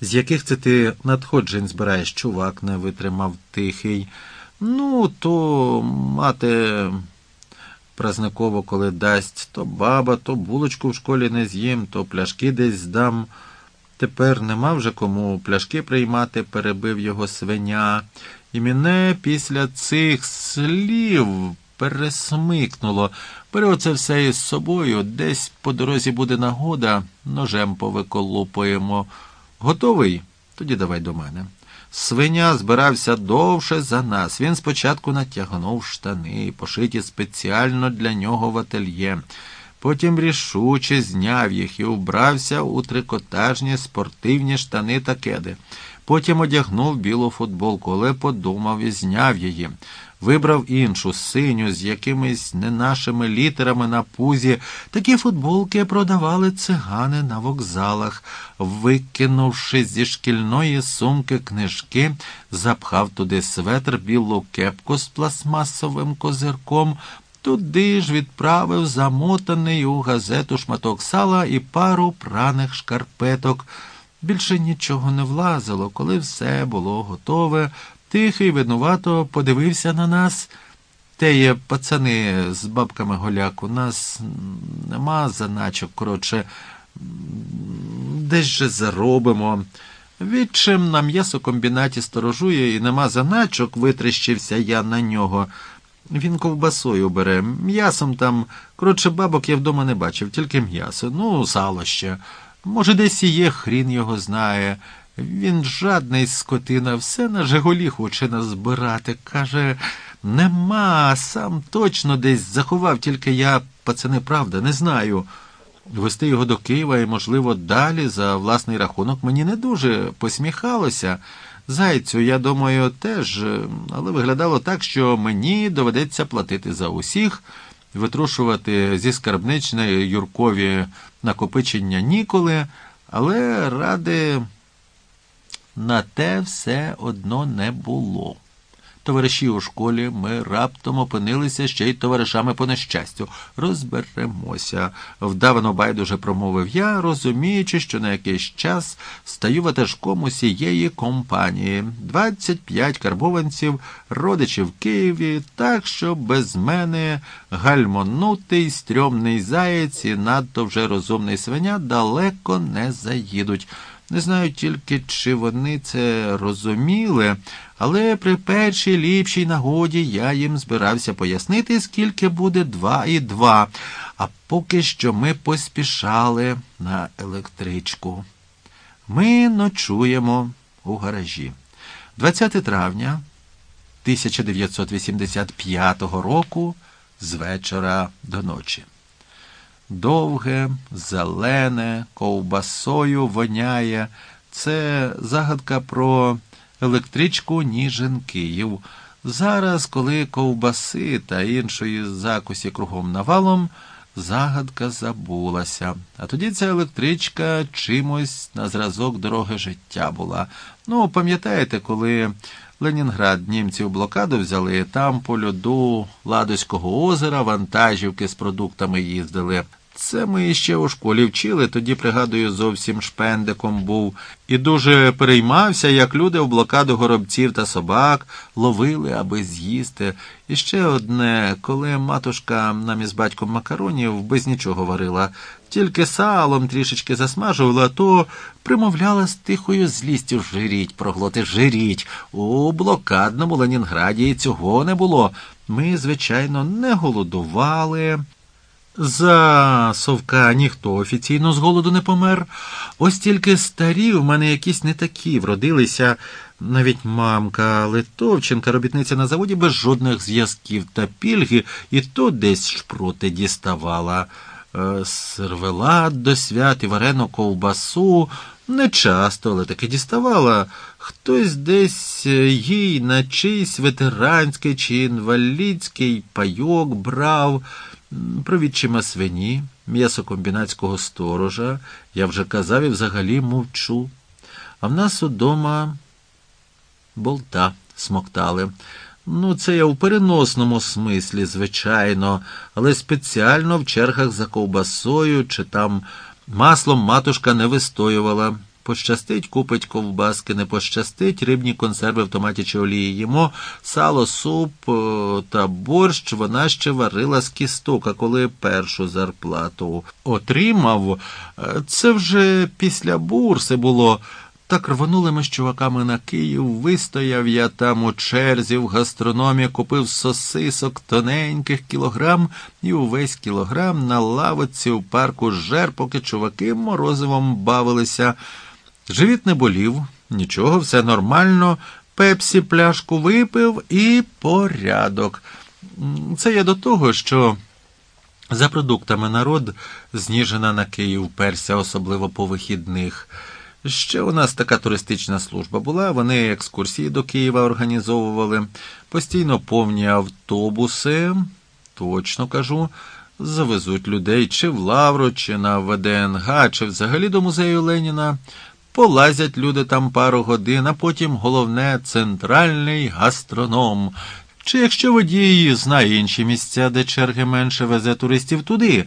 З яких це ти надходжень збираєш, чувак, не витримав тихий. Ну, то мати празниково, коли дасть, то баба, то булочку в школі не з'їм, то пляшки десь здам. Тепер нема вже кому пляшки приймати, перебив його свиня, і мене після цих слів пересмикнуло. Бери оце все із собою, десь по дорозі буде нагода, ножем повиколупуємо. Готовий? Тоді давай до мене. Свиня збирався довше за нас. Він спочатку натягнув штани, пошиті спеціально для нього в ательє. Потім рішуче зняв їх і вбрався у трикотажні спортивні штани та кеди. Потім одягнув білу футболку, але подумав і зняв її. Вибрав іншу синю з якимись не нашими літерами на пузі. Такі футболки продавали цигани на вокзалах. Викинувши зі шкільної сумки книжки, запхав туди светр, білу кепку з пластмасовим козирком. Туди ж відправив замотаний у газету шматок сала і пару праних шкарпеток. Більше нічого не влазило, коли все було готове. Тихий, винувато подивився на нас. Теє пацани з бабками голяк, у нас нема заначок, коротше, десь же заробимо. Відчим на м'ясокомбінаті сторожує і нема заначок, витріщився я на нього. Він ковбасою бере. М'ясом там, коротше, бабок я вдома не бачив, тільки м'ясо. Ну, сало ще. Може, десь і є, хрін його знає. Він жадний скотина, все на Жигулі хоче назбирати. Каже, нема, сам точно десь заховав, тільки я, пацани, правда, не знаю. Вести його до Києва і, можливо, далі за власний рахунок мені не дуже посміхалося. Зайцю, я думаю, теж, але виглядало так, що мені доведеться платити за усіх, витрушувати зі скарбничної Юркові накопичення ніколи, але ради на те все одно не було. Товариші у школі ми раптом опинилися ще й товаришами по нещастю. Розберемося, вдавано байдуже промовив я, розуміючи, що на якийсь час стаю ватажком усієї компанії. Двадцять п'ять карбованців, родичі в Києві, так що без мене гальмонутий, стрьомний заєць і надто вже розумний свиня далеко не заїдуть. Не знаю тільки, чи вони це розуміли, але при першій ліпшій нагоді я їм збирався пояснити, скільки буде два і два. А поки що ми поспішали на електричку. Ми ночуємо у гаражі. 20 травня 1985 року з вечора до ночі. Довге, зелене, ковбасою воняє. Це загадка про електричку Ніжин Київ. Зараз, коли ковбаси та іншої закусі кругом навалом, загадка забулася. А тоді ця електричка чимось на зразок дороги життя була. Ну, пам'ятаєте, коли Ленінград німці в блокаду взяли, там по льоду Ладоського озера вантажівки з продуктами їздили. Це ми ще у школі вчили, тоді, пригадую, зовсім шпендиком був і дуже переймався, як люди в блокаду горобців та собак ловили, аби з'їсти. І ще одне, коли матушка нам із батьком макаронів без нічого варила, тільки салом трішечки засмажувала, то примовляла з тихою злістю жиріть, проглоти жиріть. У блокадному Ленінграді цього не було. Ми, звичайно, не голодували. За совка ніхто офіційно з голоду не помер. Ось тільки старі в мене якісь не такі вродилися. Навіть мамка Литовченка, робітниця на заводі без жодних зв'язків та пільги, і то десь шпроти діставала. Е, сервелат до свят і варену ковбасу не часто, але таки діставала. Хтось десь їй на чийсь ветеранський чи інвалідський пайок брав. Про відчима свині, м'ясокомбінатського сторожа, я вже казав і взагалі мовчу. А в нас удома болта смоктали. Ну, це я в переносному смислі, звичайно, але спеціально в чергах за ковбасою чи там маслом матушка не вистоювала. Пощастить, купить ковбаски, не пощастить, рибні консерви в томаті чи олії їмо, сало, суп та борщ вона ще варила з кісток, а коли першу зарплату отримав, е, це вже після бурси було. Так рванули ми з чуваками на Київ, вистояв я там у черзі в гастрономі, купив сосисок тоненьких кілограм і увесь кілограм на лавоці у парку жер, поки чуваки морозивом бавилися. Живіт не болів, нічого, все нормально. Пепсі пляшку випив і порядок. Це я до того, що за продуктами народ зніжена на Київ перся, особливо по вихідних. Ще у нас така туристична служба була. Вони екскурсії до Києва організовували, постійно повні автобуси, точно кажу, завезуть людей чи в Лавру, чи на ВДНГ, чи взагалі до музею Леніна. Полазять люди там пару годин, а потім головне центральний гастроном. Чи якщо водій знає інші місця, де черги менше везе туристів туди.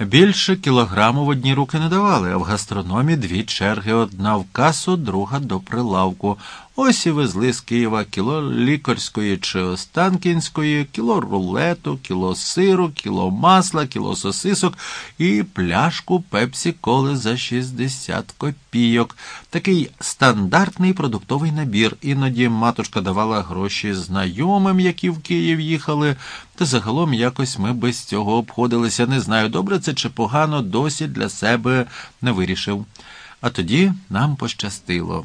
Більше кілограму в одні руки не давали, а в гастрономі дві черги: одна в касу, друга до прилавку. Ось і везли з Києва кіло лікарської чи Останкінської, кіло рулету, кіло сиру, кіло масла, кіло сосисок і пляшку пепсі коли за 60 копійок. Такий стандартний продуктовий набір. Іноді матушка давала гроші знайомим, які в Київ їхали, та загалом якось ми без цього обходилися. Не знаю, добре це чи погано, досі для себе не вирішив. А тоді нам пощастило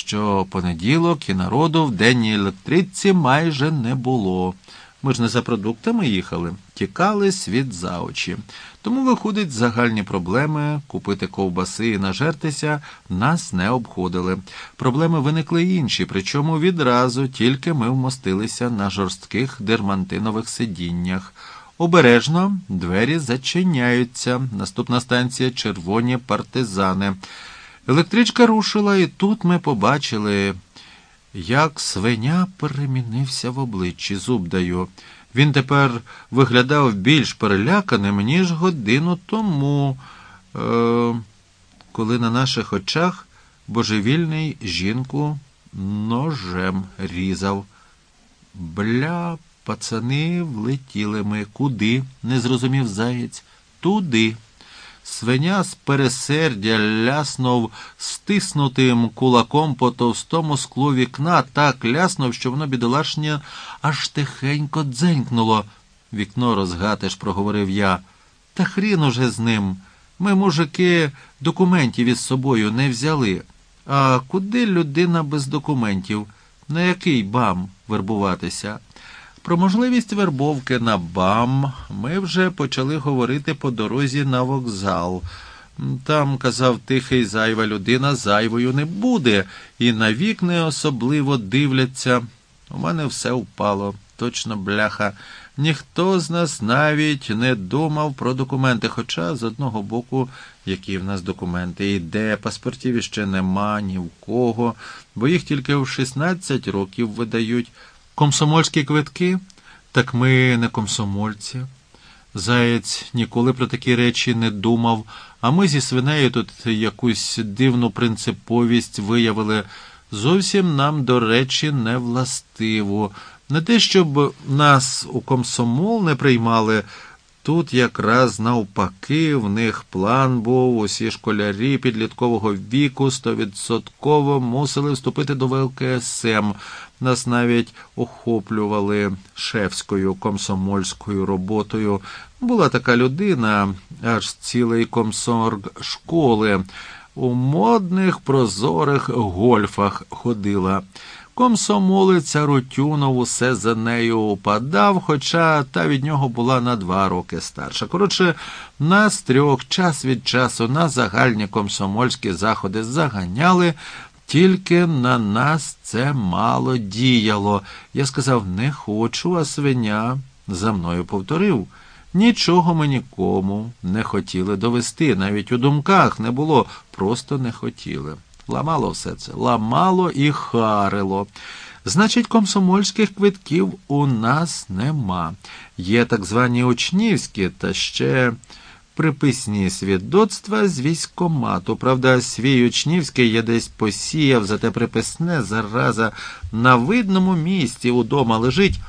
що понеділок і народу в денній електричці майже не було. Ми ж не за продуктами їхали, тікали світ за очі. Тому, виходить, загальні проблеми купити ковбаси і нажертися нас не обходили. Проблеми виникли інші, причому відразу тільки ми вмостилися на жорстких дермантинових сидіннях. Обережно двері зачиняються. Наступна станція червоні партизани. Електричка рушила, і тут ми побачили, як свиня перемінився в обличчі, зуб даю. Він тепер виглядав більш переляканим, ніж годину тому, е, коли на наших очах божевільний жінку ножем різав. Бля, пацани влетіли ми. Куди? не зрозумів заєць. Туди. Свиня з пересердя ляснув стиснутим кулаком по товстому склу вікна, так ляснув, що воно бідолашня аж тихенько дзенькнуло. Вікно розгатиш, проговорив я. Та хрін уже з ним. Ми, мужики, документів із собою не взяли. А куди людина без документів? На який бам вербуватися? Про можливість вербовки на БАМ ми вже почали говорити по дорозі на вокзал. Там, казав тихий зайва людина, зайвою не буде, і на вікни особливо дивляться. У мене все впало, точно бляха. Ніхто з нас навіть не думав про документи, хоча з одного боку, які в нас документи, і де паспортів іще нема ні в кого, бо їх тільки в 16 років видають. Комсомольські квитки? Так ми не комсомольці. Заєць ніколи про такі речі не думав, а ми зі свинею тут якусь дивну принциповість виявили. Зовсім нам, до речі, не властиво. Не те, щоб нас у комсомол не приймали. Тут якраз навпаки в них план був, усі школярі підліткового віку стовідсотково мусили вступити до ВЛКСМ. Нас навіть охоплювали шефською комсомольською роботою. Була така людина, аж цілий комсорг школи. У модних прозорих гольфах ходила. Комсомолиця Рутюнов усе за нею упадав, хоча та від нього була на два роки старша. Коротше, нас трьох час від часу на загальні комсомольські заходи заганяли, тільки на нас це мало діяло. Я сказав не хочу, а свиня за мною повторив. Нічого ми нікому не хотіли довести, навіть у думках не було, просто не хотіли. Ламало все це, ламало і харило. Значить, комсомольських квитків у нас нема. Є так звані учнівські, та ще приписні свідоцтва з військомату. Правда, свій учнівський я десь посіяв, зате приписне зараза на видному місці удома лежить.